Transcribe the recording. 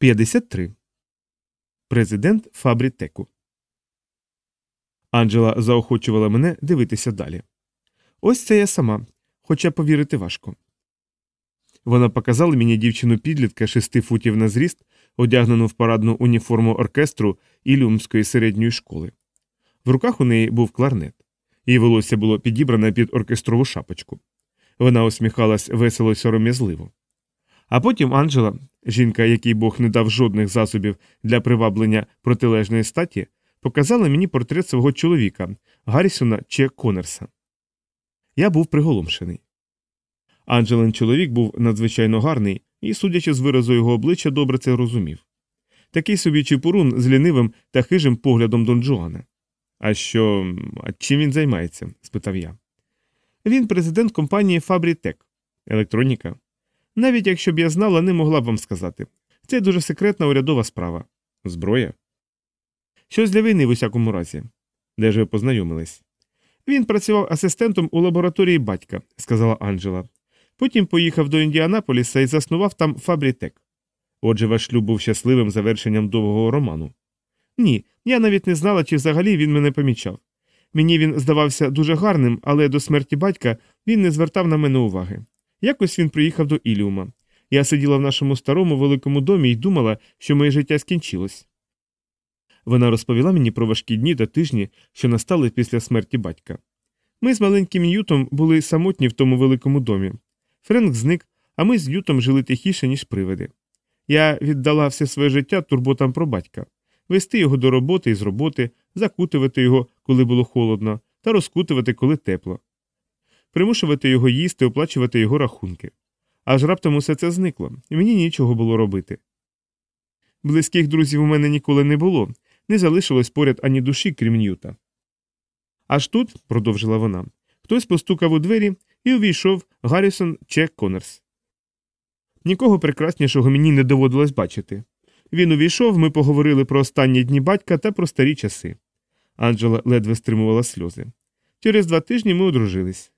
53. Президент Фабрітеку. Анджела заохочувала мене дивитися далі. Ось це я сама, хоча повірити важко. Вона показала мені дівчину підлітка шести футів на зріст, одягнену в парадну уніформу оркестру Ілюмської середньої школи. В руках у неї був кларнет. Її волосся було підібране під оркестрову шапочку. Вона усміхалась весело сором'язливо. А потім Анджела, жінка, якій Бог не дав жодних засобів для приваблення протилежної статі, показала мені портрет свого чоловіка Гаррісона Че Конерса. Я був приголомшений. Анджелин чоловік був надзвичайно гарний і, судячи з виразу його обличчя, добре це розумів. Такий собі чепурун з лінивим та хижим поглядом Дон Джоана. А що, а чим він займається? спитав я. Він президент компанії Фабрітек. Електроніка. Навіть якщо б я знала, не могла б вам сказати. Це дуже секретна урядова справа. Зброя? Щось для війни в усякому разі. Де ж ви познайомились? Він працював асистентом у лабораторії батька, сказала Анджела. Потім поїхав до Індіанаполіса і заснував там Фабрітек. Отже, ваш шлюб був щасливим завершенням довгого роману. Ні, я навіть не знала, чи взагалі він мене помічав. Мені він здавався дуже гарним, але до смерті батька він не звертав на мене уваги. Якось він приїхав до Іліума. Я сиділа в нашому старому великому домі і думала, що моє життя скінчилось. Вона розповіла мені про важкі дні та тижні, що настали після смерті батька. Ми з маленьким Ютом були самотні в тому великому домі. Френк зник, а ми з Ютом жили тихіше, ніж привиди. Я віддала все своє життя турботам про батька вести його до роботи і з роботи, закутувати його, коли було холодно, та розкутувати, коли тепло, примушувати його їсти, оплачувати його рахунки. Аж раптом усе це зникло, і мені нічого було робити. Близьких друзів у мене ніколи не було, не залишилось поряд ані душі, крім Ньюта. Аж тут, продовжила вона, хтось постукав у двері і увійшов Гаррісон Че Коннорс. Нікого прекраснішого мені не доводилось бачити. Він увійшов, ми поговорили про останні дні батька та про старі часи. Анджела ледве стримувала сльози. Через два тижні ми одружились.